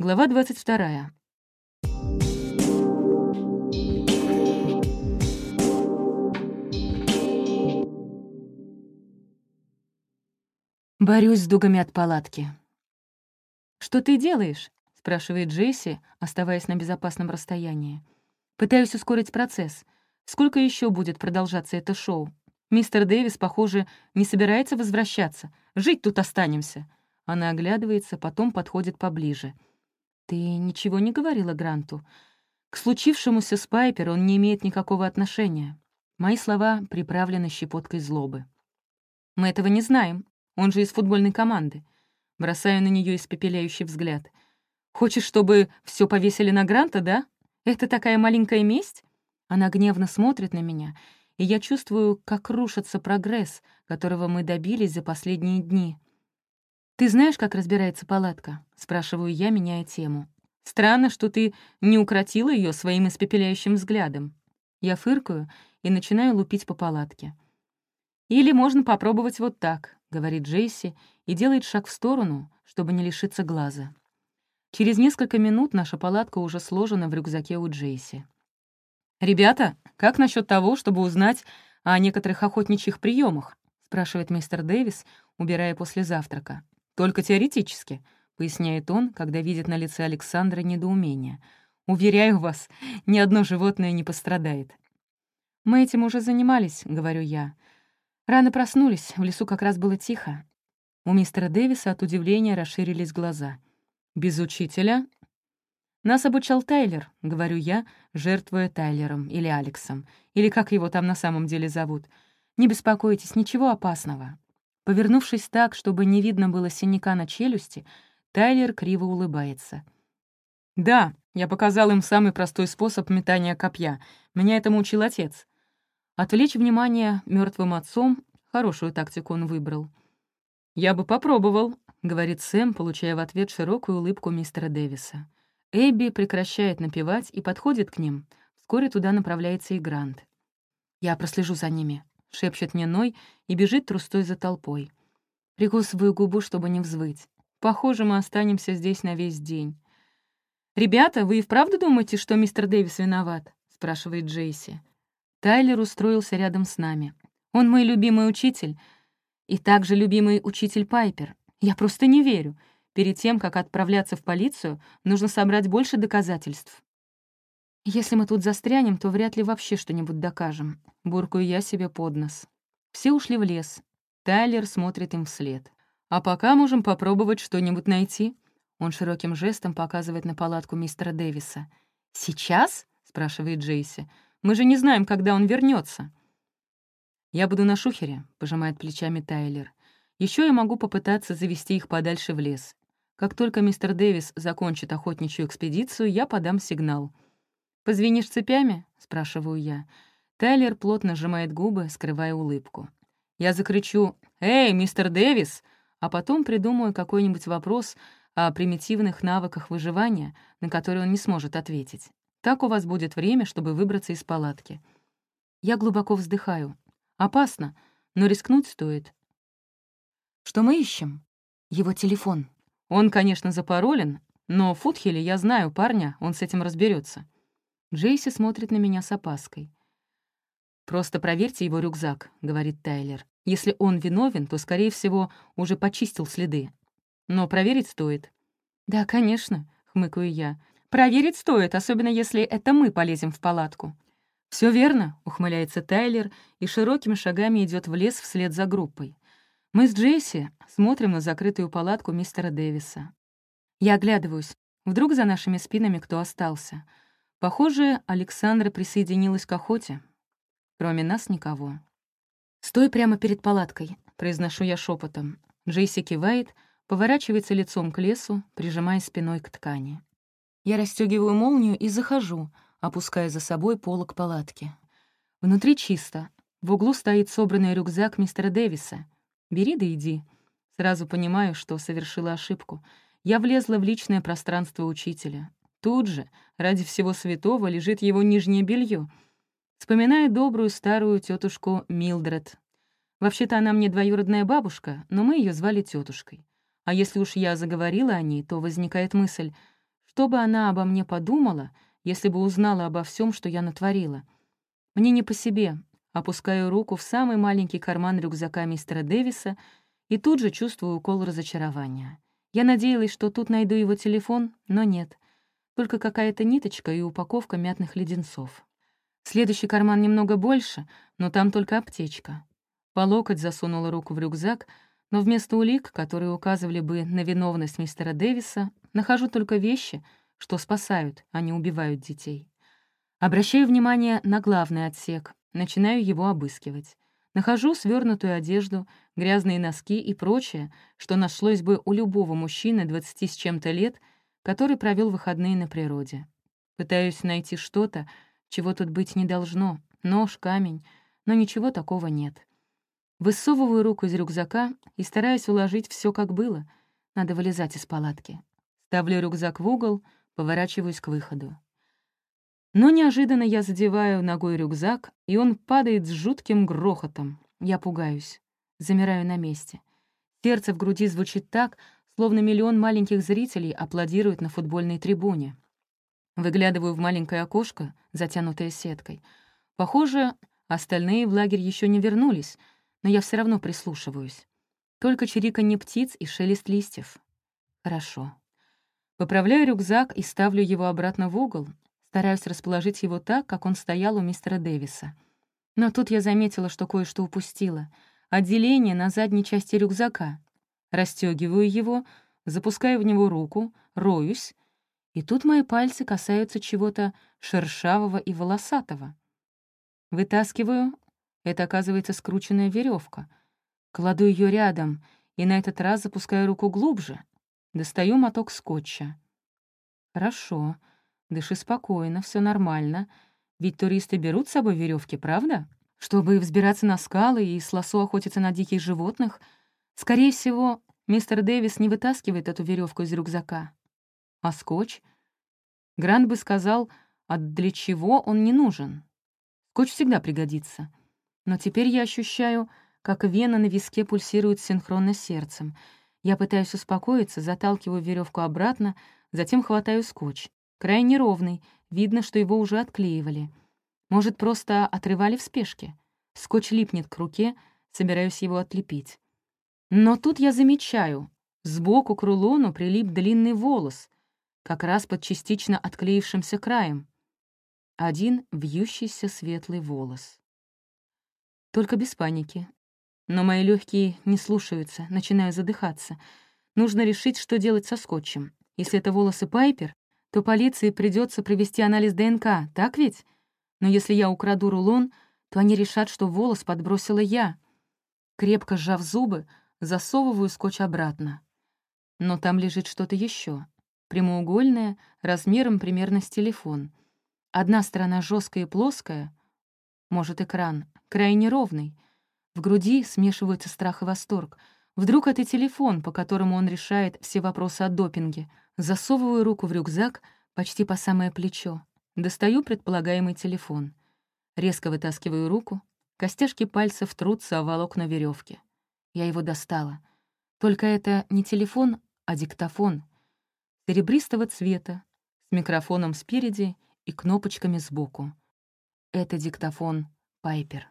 Глава 22. Борюсь с дугами от палатки. «Что ты делаешь?» — спрашивает Джесси, оставаясь на безопасном расстоянии. «Пытаюсь ускорить процесс. Сколько еще будет продолжаться это шоу? Мистер Дэвис, похоже, не собирается возвращаться. Жить тут останемся». Она оглядывается, потом подходит поближе — ты ничего не говорила Гранту. К случившемуся с Пайпер он не имеет никакого отношения. Мои слова приправлены щепоткой злобы. Мы этого не знаем. Он же из футбольной команды. Бросаю на нее испепеляющий взгляд. Хочешь, чтобы все повесили на Гранта, да? Это такая маленькая месть? Она гневно смотрит на меня, и я чувствую, как рушится прогресс, которого мы добились за последние дни — ты знаешь, как разбирается палатка?» — спрашиваю я, меняя тему. «Странно, что ты не укротила ее своим испепеляющим взглядом». Я фыркаю и начинаю лупить по палатке. «Или можно попробовать вот так», — говорит Джейси и делает шаг в сторону, чтобы не лишиться глаза. Через несколько минут наша палатка уже сложена в рюкзаке у Джейси. «Ребята, как насчет того, чтобы узнать о некоторых охотничьих приемах?» — спрашивает мистер Дэвис, убирая после завтрака. «Только теоретически», — поясняет он, когда видит на лице Александра недоумение. «Уверяю вас, ни одно животное не пострадает». «Мы этим уже занимались», — говорю я. Рано проснулись, в лесу как раз было тихо. У мистера Дэвиса от удивления расширились глаза. «Без учителя?» «Нас обучал Тайлер», — говорю я, жертвуя Тайлером или Алексом, или как его там на самом деле зовут. «Не беспокойтесь, ничего опасного». Повернувшись так, чтобы не видно было синяка на челюсти, Тайлер криво улыбается. «Да, я показал им самый простой способ метания копья. Меня этому учил отец. Отвлечь внимание мертвым отцом — хорошую тактику он выбрал. «Я бы попробовал», — говорит Сэм, получая в ответ широкую улыбку мистера Дэвиса. Эбби прекращает напевать и подходит к ним. Вскоре туда направляется и Грант. «Я прослежу за ними», — шепчет мне Ной и бежит трустой за толпой. Прикусываю губу, чтобы не взвыть. Похоже, мы останемся здесь на весь день. «Ребята, вы и вправду думаете, что мистер Дэвис виноват?» — спрашивает Джейси. Тайлер устроился рядом с нами. «Он мой любимый учитель и также любимый учитель Пайпер. Я просто не верю. Перед тем, как отправляться в полицию, нужно собрать больше доказательств. Если мы тут застрянем, то вряд ли вообще что-нибудь докажем. Буркую я себе под нос. Все ушли в лес. Тайлер смотрит им вслед. «А пока можем попробовать что-нибудь найти». Он широким жестом показывает на палатку мистера Дэвиса. «Сейчас?» — спрашивает Джейси. «Мы же не знаем, когда он вернется. «Я буду на шухере», — пожимает плечами Тайлер. Еще я могу попытаться завести их подальше в лес. Как только мистер Дэвис закончит охотничью экспедицию, я подам сигнал — «Позвенишь цепями?» — спрашиваю я. Тайлер плотно сжимает губы, скрывая улыбку. Я закричу «Эй, мистер Дэвис!», а потом придумаю какой-нибудь вопрос о примитивных навыках выживания, на который он не сможет ответить. Так у вас будет время, чтобы выбраться из палатки. Я глубоко вздыхаю. Опасно, но рискнуть стоит. Что мы ищем? Его телефон. Он, конечно, запаролен, но в Футхеле я знаю парня, он с этим разберется. Джейси смотрит на меня с опаской. «Просто проверьте его рюкзак», — говорит Тайлер. «Если он виновен, то, скорее всего, уже почистил следы. Но проверить стоит». «Да, конечно», — хмыкаю я. «Проверить стоит, особенно если это мы полезем в палатку». Все верно», — ухмыляется Тайлер и широкими шагами идет в лес вслед за группой. Мы с Джейси смотрим на закрытую палатку мистера Дэвиса. Я оглядываюсь. Вдруг за нашими спинами кто остался — Похоже, Александра присоединилась к охоте. Кроме нас никого. «Стой прямо перед палаткой», — произношу я шепотом. Джейси кивает, поворачивается лицом к лесу, прижимая спиной к ткани. Я расстегиваю молнию и захожу, опуская за собой полок палатки. Внутри чисто. В углу стоит собранный рюкзак мистера Дэвиса. «Бери да иди». Сразу понимаю, что совершила ошибку. Я влезла в личное пространство учителя тут же, ради всего святого, лежит его нижнее белье. вспоминая добрую старую тетушку Милдред. Вообще-то она мне двоюродная бабушка, но мы ее звали тетушкой. А если уж я заговорила о ней, то возникает мысль, что бы она обо мне подумала, если бы узнала обо всем, что я натворила. Мне не по себе. Опускаю руку в самый маленький карман рюкзака мистера Дэвиса и тут же чувствую укол разочарования. Я надеялась, что тут найду его телефон, но нет — только какая-то ниточка и упаковка мятных леденцов. Следующий карман немного больше, но там только аптечка. По локоть засунула руку в рюкзак, но вместо улик, которые указывали бы на виновность мистера Дэвиса, нахожу только вещи, что спасают, а не убивают детей. Обращаю внимание на главный отсек, начинаю его обыскивать. Нахожу свернутую одежду, грязные носки и прочее, что нашлось бы у любого мужчины 20 с чем-то лет — который провел выходные на природе. Пытаюсь найти что-то, чего тут быть не должно, нож, камень, но ничего такого нет. Высовываю руку из рюкзака и стараюсь уложить все как было. Надо вылезать из палатки. Ставлю рюкзак в угол, поворачиваюсь к выходу. Но неожиданно я задеваю ногой рюкзак, и он падает с жутким грохотом. Я пугаюсь. Замираю на месте. Сердце в груди звучит так, словно миллион маленьких зрителей аплодирует на футбольной трибуне. Выглядываю в маленькое окошко, затянутое сеткой. Похоже, остальные в лагерь еще не вернулись, но я все равно прислушиваюсь. Только чириканье птиц и шелест листьев. Хорошо. Поправляю рюкзак и ставлю его обратно в угол, стараюсь расположить его так, как он стоял у мистера Дэвиса. Но тут я заметила, что кое-что упустила. Отделение на задней части рюкзака. Растёгиваю его, запускаю в него руку, роюсь, и тут мои пальцы касаются чего-то шершавого и волосатого. Вытаскиваю, это оказывается скрученная веревка. Кладу ее рядом и на этот раз запускаю руку глубже. Достаю моток скотча. Хорошо, дыши спокойно, все нормально. Ведь туристы берут с собой веревки, правда? Чтобы взбираться на скалы и с лосо охотиться на диких животных — Скорее всего, мистер Дэвис не вытаскивает эту веревку из рюкзака. А скотч? Грант бы сказал, а для чего он не нужен? Скотч всегда пригодится. Но теперь я ощущаю, как вена на виске пульсирует синхронно с сердцем. Я пытаюсь успокоиться, заталкиваю веревку обратно, затем хватаю скотч. Край неровный, видно, что его уже отклеивали. Может, просто отрывали в спешке? Скотч липнет к руке, собираюсь его отлепить. Но тут я замечаю, сбоку к рулону прилип длинный волос, как раз под частично отклеившимся краем. Один вьющийся светлый волос. Только без паники. Но мои легкие не слушаются, начинаю задыхаться. Нужно решить, что делать со скотчем. Если это волосы Пайпер, то полиции придется провести анализ ДНК, так ведь? Но если я украду рулон, то они решат, что волос подбросила я. Крепко сжав зубы, засовываю скотч обратно. Но там лежит что-то еще, прямоугольное, размером примерно с телефон. Одна сторона жесткая и плоская, может, экран, крайне ровный. В груди смешиваются страх и восторг. Вдруг это телефон, по которому он решает все вопросы о допинге. Засовываю руку в рюкзак почти по самое плечо. Достаю предполагаемый телефон. Резко вытаскиваю руку. Костяшки пальцев трутся о волокна веревки. Я его достала. Только это не телефон, а диктофон. Серебристого цвета, с микрофоном спереди и кнопочками сбоку. Это диктофон Пайпер.